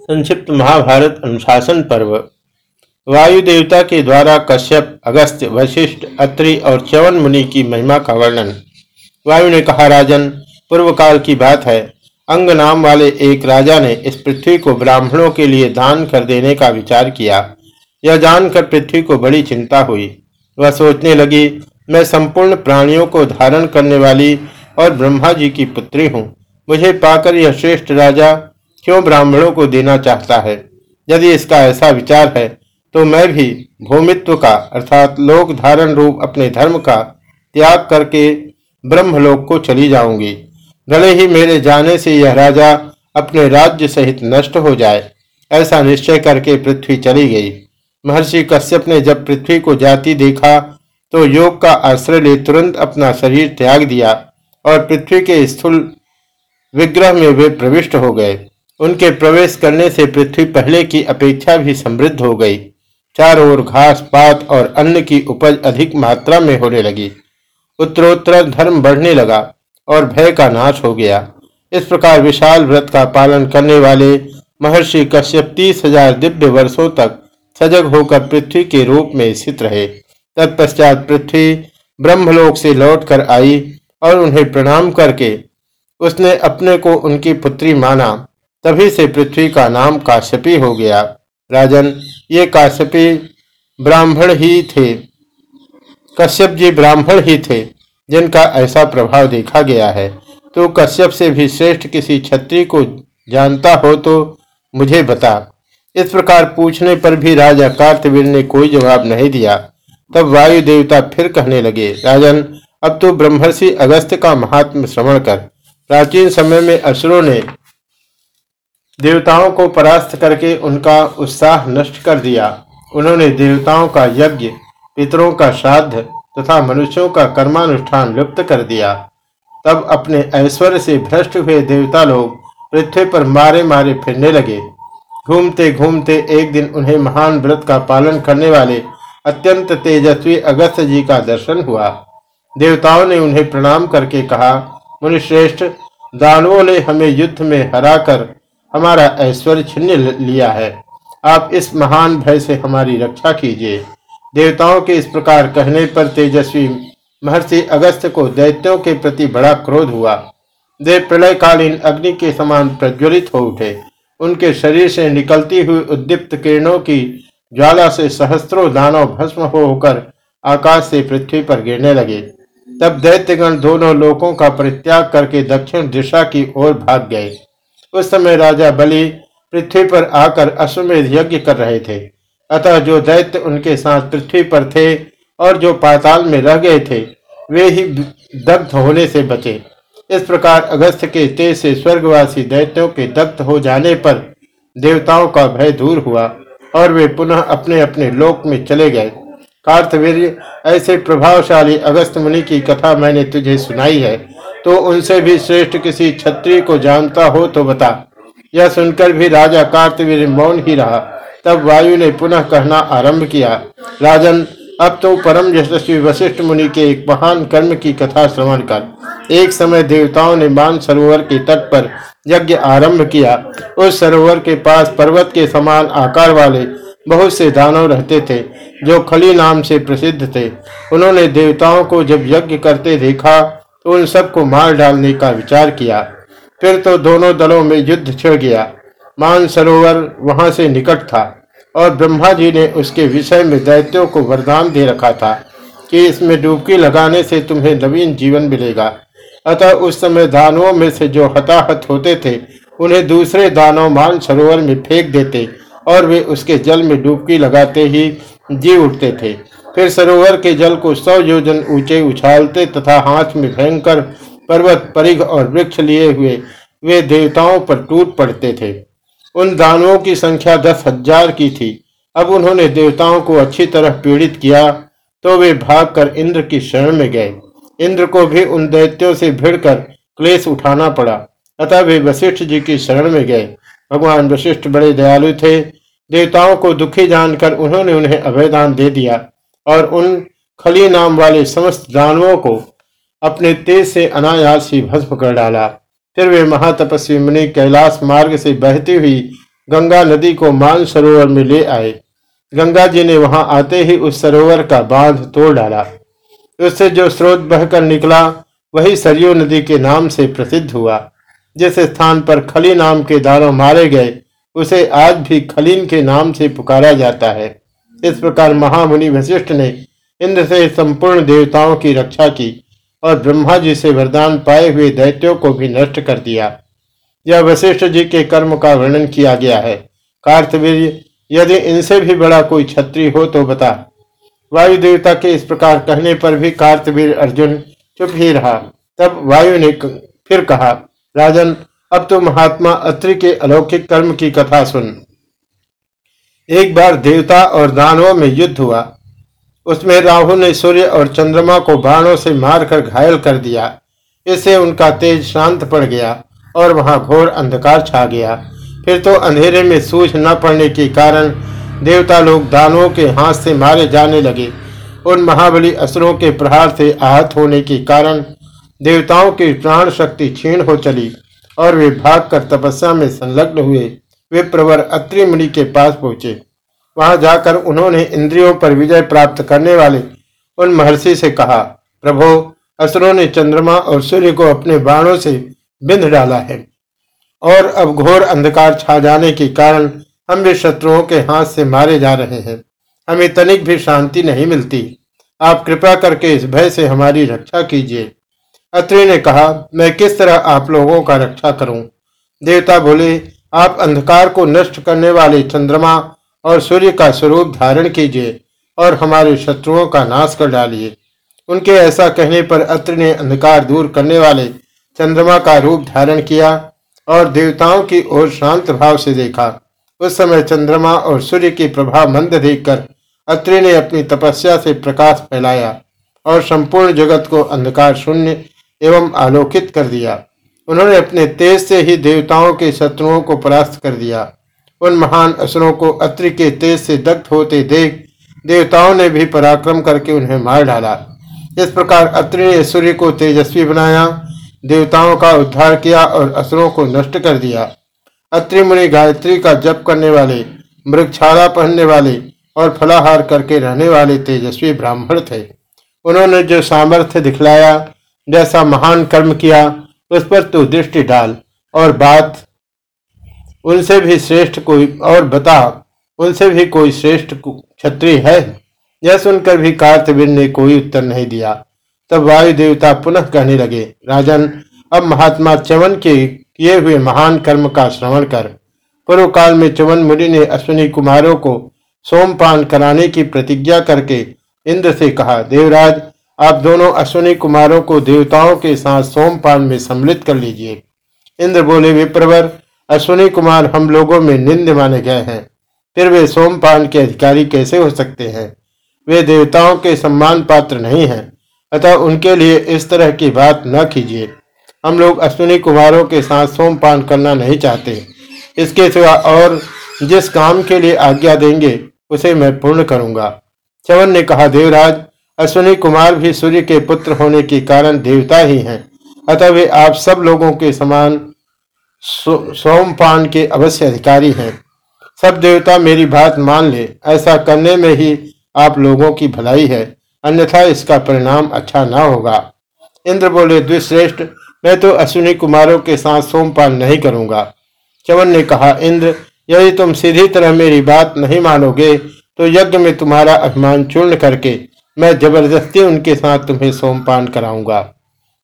संक्षिप्त महाभारत अनुशासन पर्व। वायु देवता के द्वारा कश्यप, अगस्त्य, वशिष्ठ, अत्रि और च्यवन मुनि की महिमा का वर्णन। वायु ने कहा, राजन पूर्व काल की बात है। अंग नाम वाले एक राजा ने इस पृथ्वी को ब्राह्मणों के लिए दान कर देने का विचार किया। यह जानकर पृथ्वी को बड़ी चिंता हुई। वह सोचने लगी, मैं संपूर्ण प्राणियों को धारण करने वाली और ब्रह्मा जी की पुत्री हूँ। मुझे पाकर यह श्रेष्ठ राजा क्यों ब्राह्मणों को देना चाहता है? यदि इसका ऐसा विचार है तो मैं भी भूमित्व का, अर्थात लोक धारण रूप अपने धर्म का, त्याग करके ब्रह्मलोक को चली जाऊँगी। भले ही मेरे जाने से यह राजा अपने राज्य सहित नष्ट हो जाए, ऐसा निश्चय करके पृथ्वी चली गई। महर्षि कश्यप ने जब पृथ्वी को जाती देखा तो योग का आश्रय ले तुरंत अपना शरीर त्याग दिया और पृथ्वी के स्थूल विग्रह में वे प्रविष्ट हो गए। उनके प्रवेश करने से पृथ्वी पहले की अपेक्षा भी समृद्ध हो गई। चारों ओर घास, पात और अन्न की उपज अधिक मात्रा में होने लगी। उत्तरोत्तर धर्म बढ़ने लगा और भय का नाश हो गया। इस प्रकार विशाल व्रत का पालन करने वाले महर्षि कश्यप तीस हज़ार दिव्य वर्षों तक सजग होकर पृथ्वी के रूप में स्थित रहे। तत्पश्चात पृथ्वी ब्रह्मलोक से लौटकर आई और उन्हें प्रणाम करके उसने अपने को उनकी पुत्री माना। तभी से पृथ्वी का नाम काश्यपी हो गया। राजन, ये काश्यपी ब्राह्मण ही थे। कश्यप जी ब्राह्मण ही थे, जिनका ऐसा प्रभाव देखा गया है। तो कश्यप से भी श्रेष्ठ किसी छत्री को जानता हो तो मुझे बता। इस प्रकार पूछने पर भी राजा कार्तवीर ने कोई जवाब नहीं दिया। तब वायु देवता फिर कहने लगे, राजन, अब तो ब्रह्मर्षि अगस्त का महात्म श्रवण कर। प्राचीन समय में असुरों ने देवताओं को परास्त करके उनका उत्साह नष्ट कर दिया। उन्होंने देवताओं का यज्ञ, पितरों का श्राद्ध तथा मनुष्यों का कर्मानुष्ठान लुप्त कर दिया। तब अपने ऐश्वर्य से भ्रष्ट हुए देवता लोग पृथ्वी पर मारे मारे फिरने लगे। घूमते घूमते एक दिन उन्हें महान व्रत का पालन करने वाले अत्यंत तेजस्वी अगस्त जी का दर्शन हुआ। देवताओं ने उन्हें प्रणाम करके कहा, मुनिश्रेष्ठ, दानवों ने हमें युद्ध में हराकर हमारा ऐश्वर्य छीन लिया है। आप इस महान भय से हमारी रक्षा कीजिए। देवताओं के इस प्रकार कहने पर तेजस्वी महर्षि अगस्त को दैत्यों के प्रति बड़ा क्रोध हुआ। वे प्रलयकालीन अग्नि के समान प्रज्वलित हो उठे। उनके शरीर से निकलती हुई उद्दीप्त किरणों की ज्वाला से सहस्त्रों दानव भस्म होकर आकाश से पृथ्वी पर गिरने लगे। तब दैत्यगण दोनों लोकों का परित्याग करके दक्षिण दिशा की ओर भाग गए। उस समय राजा बलि पृथ्वी पर आकर अश्वमेध यज्ञ कर रहे थे। अतः जो दैत्य उनके साथ पृथ्वी पर थे और जो पाताल में रह गए थे, वे ही दग्ध होने से बचे। इस प्रकार अगस्त के तेज से स्वर्गवासी दैत्यों के दग्ध हो जाने पर देवताओं का भय दूर हुआ और वे पुनः अपने अपने लोक में चले गए। कार्तवीर्य, ऐसे प्रभावशाली अगस्त मुनि की कथा मैंने तुझे सुनाई है। तो उनसे भी श्रेष्ठ किसी क्षत्रिय को जानता हो तो बता। यह सुनकर भी राजा कार्तवीर मौन ही रहा। तब वायु ने पुनः कहना आरंभ किया, राजन, अब तो परम यशस्वी वशिष्ठ मुनि के एक महान कर्म की कथा श्रवण कर। एक समय देवताओं ने मान सरोवर के तट पर यज्ञ आरंभ किया। उस सरोवर के पास पर्वत के समान आकार वाले बहुत से दानव रहते थे, जो खली नाम से प्रसिद्ध थे। उन्होंने देवताओं को जब यज्ञ करते देखा उन सबको मार डालने का विचार किया। फिर तो दोनों दलों में युद्ध छिड़ गया। मान सरोवर वहाँ से निकट था और ब्रह्मा जी ने उसके विषय में दैत्यों को वरदान दे रखा था कि इसमें डुबकी लगाने से तुम्हें नवीन जीवन मिलेगा। अतः उस समय दानवों में से जो हताहत होते थे, उन्हें दूसरे दानव मान सरोवर में फेंक देते और वे उसके जल में डुबकी लगाते ही जी उठते थे। फिर सरोवर के जल को सौ योजन ऊँचे उछालते तथा हाथ में भयंकर पर्वत, परिघ और वृक्ष लिए हुए, वे देवताओं पर टूट पड़ते थे। उन दानवों की संख्या दस हज़ार की थी। अब उन्होंने देवताओं को अच्छी तरह पीड़ित किया तो वे भागकर इंद्र की शरण में गए। इंद्र को भी उन दैत्यों से भिड़कर क्लेश उठाना पड़ा, अतः वे वशिष्ठ जी की शरण में गए। भगवान वशिष्ठ बड़े दयालु थे। देवताओं को दुखी जानकर उन्होंने उन्हें अभयदान दे दिया। और उन खली नाम वाले समस्त दानवों को अपने तेज से अनायास ही भस्म कर डाला। फिर वे महातपस्वी मुनि कैलाश मार्ग से बहती हुई गंगा नदी को मान सरोवर में ले आए। गंगा जी ने वहाँ आते ही उस सरोवर का बाँध तोड़ डाला। उससे जो स्रोत बहकर निकला, वही सरयू नदी के नाम से प्रसिद्ध हुआ। जिस स्थान पर खली नाम के दानों मारे गए, उसे आज भी खलीन के नाम से पुकारा जाता है। इस प्रकार महामुनि वशिष्ठ ने इंद्र से संपूर्ण देवताओं की रक्षा की और ब्रह्मा जी से वरदान पाए हुए दैत्यों को भी नष्ट कर दिया। यह वशिष्ठ जी के कर्म का वर्णन किया गया है। कार्तवीर, यदि इनसे भी बड़ा कोई छत्री हो तो बता। वायु देवता के इस प्रकार कहने पर भी कार्तवीर अर्जुन चुप ही रहा। तब वायु ने फिर कहा, राजन, अब तो महात्मा अत्रि के अलौकिक कर्म की कथा सुन। एक बार देवता और दानवों में युद्ध हुआ। उसमें राहु ने सूर्य और चंद्रमा को बाणों से मारकर घायल कर दिया। इससे उनका तेज शांत पड़ गया और वहाँ घोर अंधकार छा गया। फिर तो अंधेरे में सूझ न पड़ने के कारण देवता लोग दानवों के हाथ से मारे जाने लगे। उन महाबली असुरों के प्रहार से आहत होने के कारण देवताओं की प्राण शक्ति क्षीण हो चली और वे भागकर तपस्या में संलग्न हुए। वे प्रवर अत्रि मुनि के पास पहुँचे। वहाँ जाकर उन्होंने इंद्रियों पर विजय प्राप्त करने वाले उन महर्षि से कहा, प्रभो, असुरों ने चंद्रमा और सूर्य को अपने बाणों से बिंध डाला है और अब घोर अंधकार छा जाने के कारण हम भी शत्रुओं के हाथ से मारे जा रहे हैं। हमें तनिक भी शांति नहीं मिलती। आप कृपा करके इस भय से हमारी रक्षा कीजिए। अत्रि ने कहा, मैं किस तरह आप लोगों का रक्षा करूँ? देवता बोले आप अंधकार को नष्ट करने वाले चंद्रमा और सूर्य का स्वरूप धारण कीजिए और हमारे शत्रुओं का नाश कर डालिए। उनके ऐसा कहने पर अत्र ने अंधकार दूर करने वाले चंद्रमा का रूप धारण किया और देवताओं की ओर शांत भाव से देखा। उस समय चंद्रमा और सूर्य की प्रभाव मंद देखकर अत्रि ने अपनी तपस्या से प्रकाश फैलाया और संपूर्ण जगत को अंधकार शून्य एवं आलोकित कर दिया। उन्होंने अपने तेज से ही देवताओं के शत्रुओं को परास्त कर दिया। उन महान असुरों को अत्रि के तेज से दग्ध होते देख देवताओं ने भी पराक्रम करके उन्हें मार डाला। इस प्रकार अत्रि ने सूर्य को तेजस्वी बनाया, देवताओं का उद्धार किया और असुरों को नष्ट कर दिया। अत्रि मुनि गायत्री का जप करने वाले, मृगछाला पहनने वाले और फलाहार करके रहने वाले तेजस्वी ब्राह्मण थे। उन्होंने जो सामर्थ्य दिखलाया, जैसा महान कर्म किया उस पर तो दृष्टि डाल और बात उनसे भी श्रेष्ठ कोई और बता, उनसे भी कोई श्रेष्ठ क्षत्रिय है? यह सुनकर भी कार्तवीर ने कोई उत्तर नहीं दिया। तब वायु देवता पुनः कहने लगे, राजन, अब महात्मा चवन के किए हुए महान कर्म का श्रवण कर। पूर्व काल में चवन मुनि ने अश्विनी कुमारों को सोमपान कराने की प्रतिज्ञा करके इंद्र से कहा, देवराज आप दोनों अश्विनी कुमारों को देवताओं के साथ सोमपान में सम्मिलित कर लीजिए। इंद्र बोले, विप्रवर, अश्विनी कुमार हम लोगों में निंद माने गए हैं। फिर वे सोमपान के अधिकारी कैसे हो सकते हैं? वे देवताओं के सम्मान पात्र नहीं हैं। अतः उनके लिए इस तरह की बात न कीजिए। हम लोग अश्विनी कुमारों के साथ सोमपान करना नहीं चाहते। इसके सिवा और जिस काम के लिए आज्ञा देंगे, उसे मैं पूर्ण करूँगा। चवन ने कहा, देवराज अश्विनी कुमार भी सूर्य के पुत्र होने के कारण देवता ही हैं। अतः वे आप सब लोगों के समान सोमपान के अवश्य अधिकारी हैं। सब देवता मेरी बात मान ले, ऐसा करने में ही आप लोगों की भलाई है। अन्यथा इसका परिणाम अच्छा ना होगा। इंद्र बोले द्विश्रेष्ठ मैं तो अश्विनी कुमारों के साथ सोमपान नहीं करूँगा। चवन ने कहा, इंद्र, यदि तुम सीधी तरह मेरी बात नहीं मानोगे तो यज्ञ में तुम्हारा अभिमान चूर्ण करके मैं ज़बरदस्ती उनके साथ तुम्हें सोमपान कराऊँगा।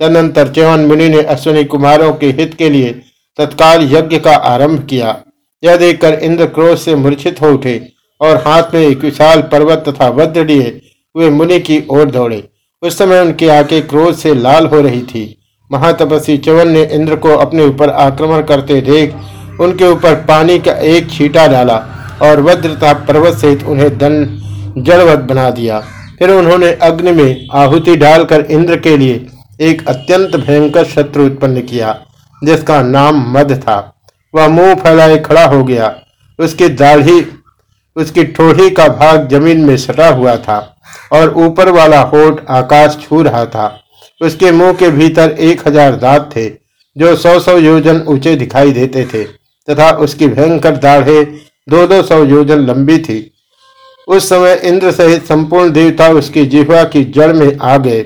तदनंतर चवन मुनि ने अश्विनी कुमारों के हित के लिए तत्काल यज्ञ का आरंभ किया। यह देखकर इंद्र क्रोध से मूर्छित हो उठे और हाथ में एक विशाल पर्वत तथा वज्र लिए वे मुनि की ओर दौड़े। उस समय उनकी आँखें क्रोध से लाल हो रही थी। महातपस्वी चवन ने इंद्र को अपने ऊपर आक्रमण करते देख उनके ऊपर पानी का एक छीटा डाला और वज्र तथा पर्वत सहित उन्हें दंड जड़वत बना दिया। फिर उन्होंने अग्नि में आहुति डालकर इंद्र के लिए एक अत्यंत भयंकर शत्रु उत्पन्न किया, जिसका नाम मद था। वह मुँह फैलाए खड़ा हो गया। उसकी दाढ़ी, उसकी ठोड़ी का भाग ज़मीन में सटा हुआ था और ऊपर वाला होठ आकाश छू रहा था। उसके मुँह के भीतर एक हज़ार दांत थे, जो सौ सौ योजन ऊँचे दिखाई देते थे, तथा उसकी भयंकर दाढ़े दो दो सौ योजन लंबी थी। उस समय इंद्र सहित संपूर्ण देवता उसकी जिह्वा की जड़ में आ गए।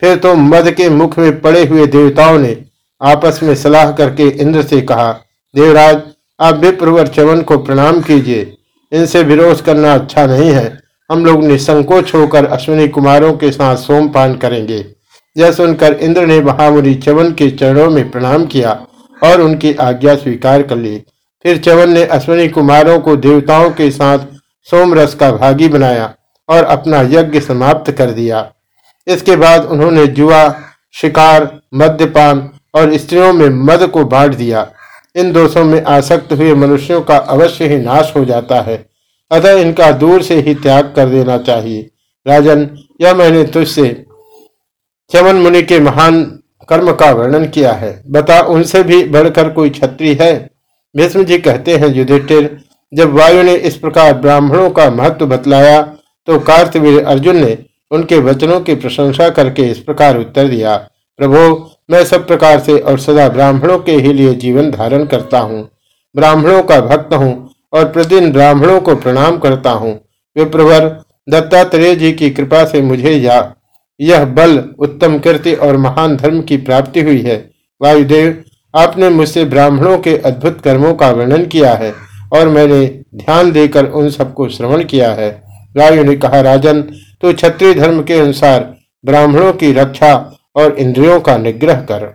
फिर तो मद के मुख में पड़े हुए देवताओं ने आपस में सलाह करके इंद्र से कहा, देवराज, आप विप्रवर चवन को प्रणाम कीजिए। इनसे विरोध करना अच्छा नहीं है। हम लोग निसंकोच होकर अश्विनी कुमारों के साथ सोमपान करेंगे। यह सुनकर इंद्र ने महामुनि चवन के चरणों में प्रणाम किया और उनकी आज्ञा स्वीकार कर ली। फिर चवन ने अश्विनी कुमारों को देवताओं के साथ सोमरस का भागी बनाया और अपना यज्ञ समाप्त कर दिया। इसके बाद उन्होंने जुआ, शिकार, मद्यपान और स्त्रियों में मद को बांट दिया। इन दोषों में आसक्त हुए मनुष्यों का अवश्य ही नाश हो जाता है। अतः इनका दूर से ही त्याग कर देना चाहिए। राजन, यह मैंने तुझसे चमन मुनि के महान कर्म का वर्णन किया है। बता, उनसे भी बढ़कर कोई छत्री है? भीष्म जी कहते हैं, युधिष्ठिर जब वायु ने इस प्रकार ब्राह्मणों का महत्व बतलाया तो कार्तवीर अर्जुन ने उनके वचनों की प्रशंसा करके इस प्रकार उत्तर दिया, प्रभो, मैं सब प्रकार से और सदा ब्राह्मणों के ही लिए जीवन धारण करता हूँ। ब्राह्मणों का भक्त हूँ और प्रतिदिन ब्राह्मणों को प्रणाम करता हूँ। विप्रवर दत्तात्रेय जी की कृपा से मुझे या, यह बल, उत्तम कृति और महान धर्म की प्राप्ति हुई है। वायुदेव, आपने मुझसे ब्राह्मणों के अद्भुत कर्मों का वर्णन किया है। और मैंने ध्यान देकर उन सबको श्रवण किया है। रायु ने कहा, राजन तो क्षत्रिय धर्म के अनुसार ब्राह्मणों की रक्षा और इंद्रियों का निग्रह कर।